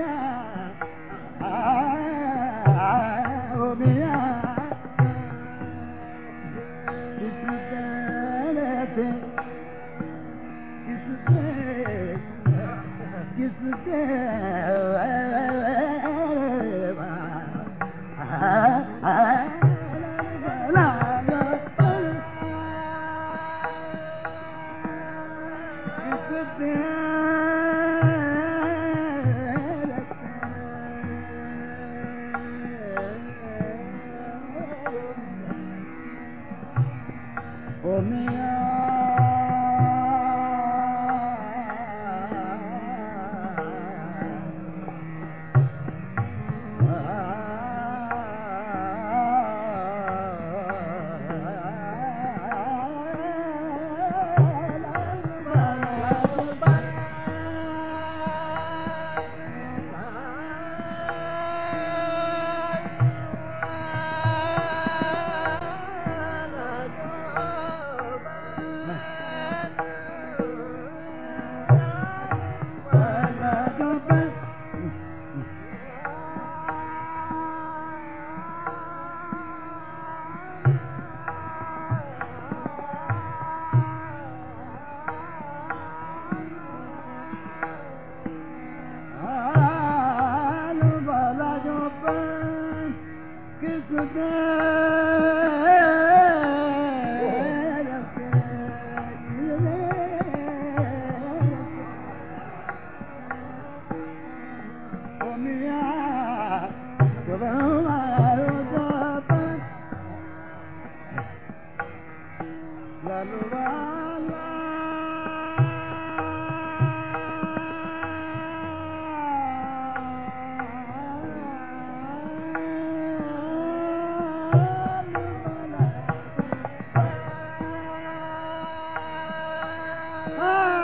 Yeah. Ah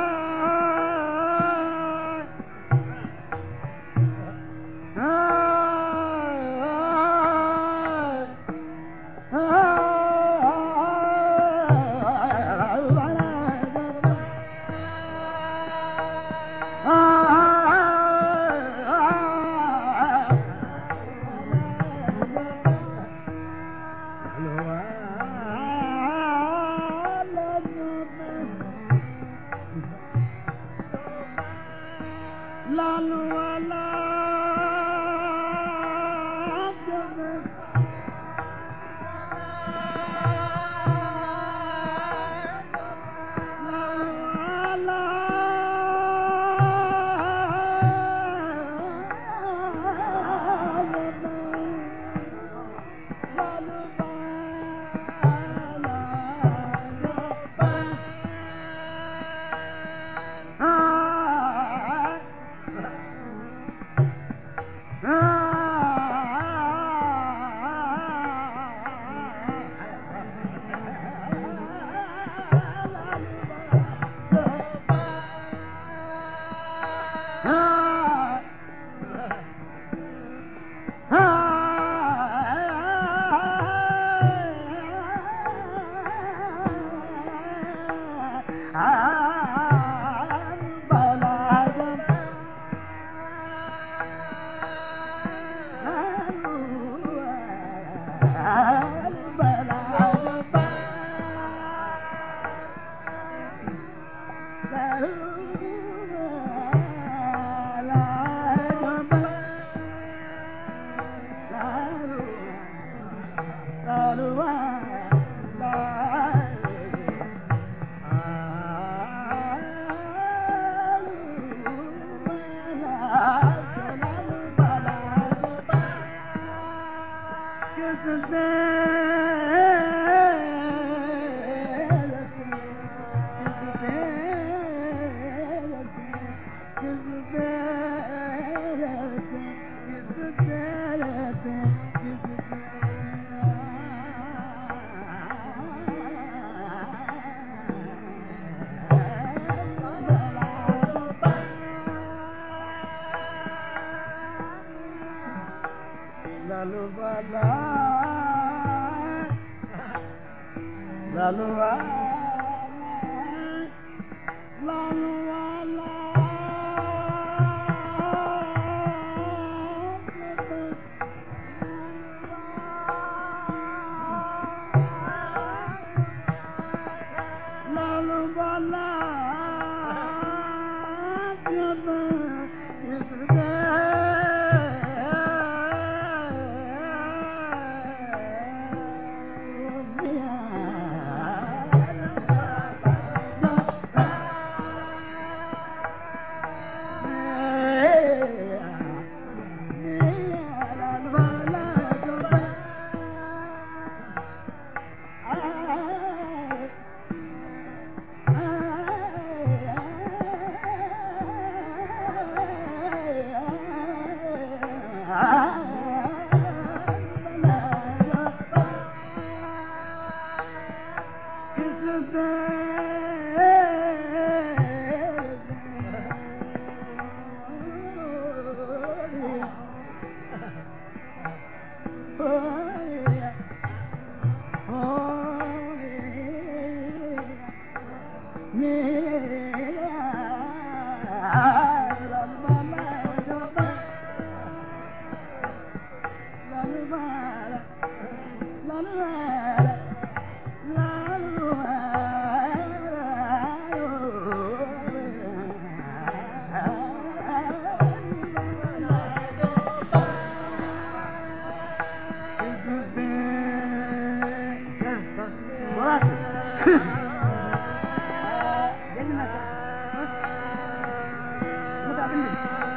Thank you.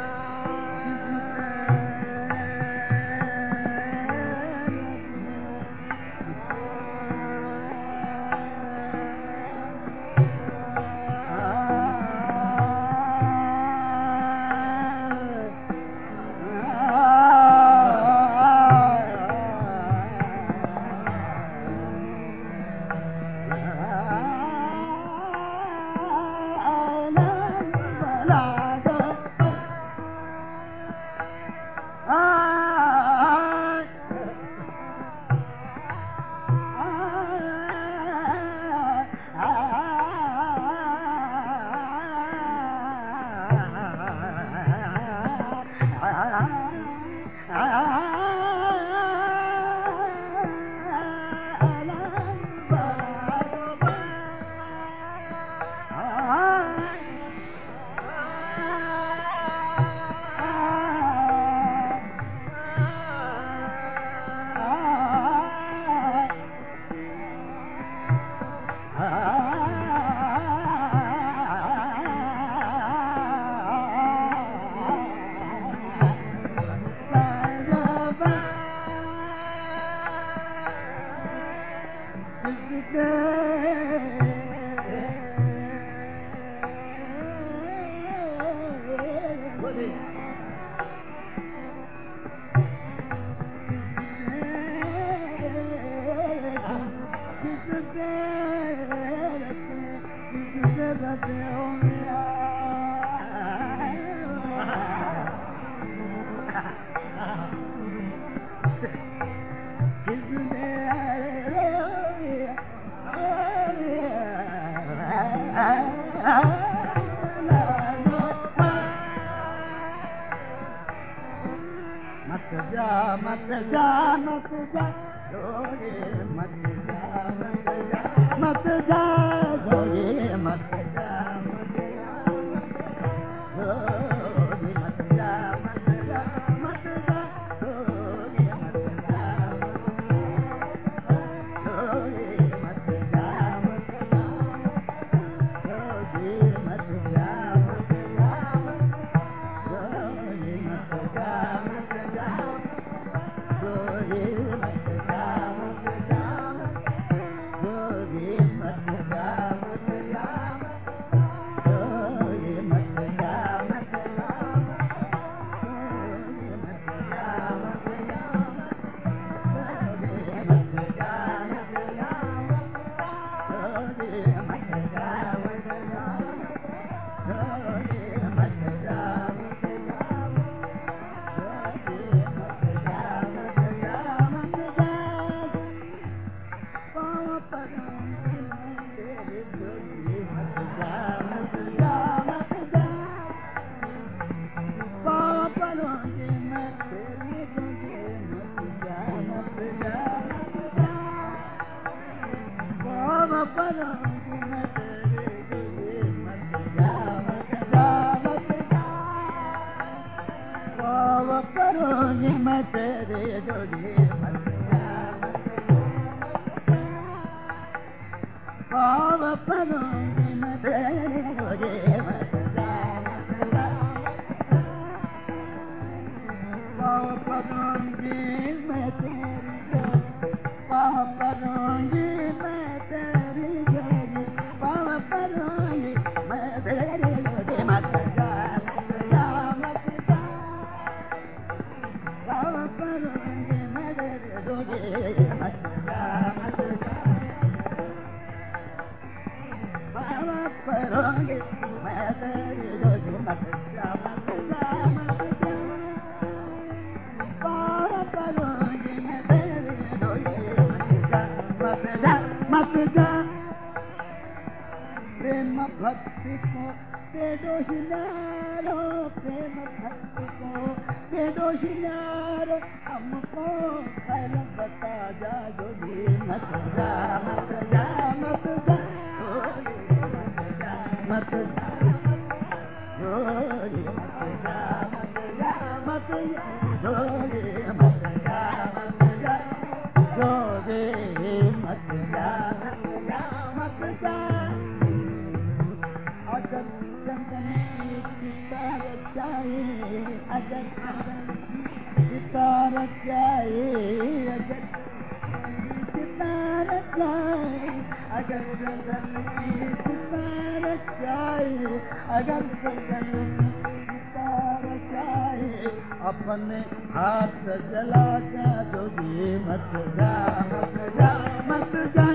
بالبداية मदरे भक्ति को दे दो हिलारो प्रेम भक्ति को दे दो हिलारो हमको बता जा जोगी मत अगर चंदन की सितार सितार जाए अगर सितार अपने हाथ जला जा जोगी मत जा मत जा मत जा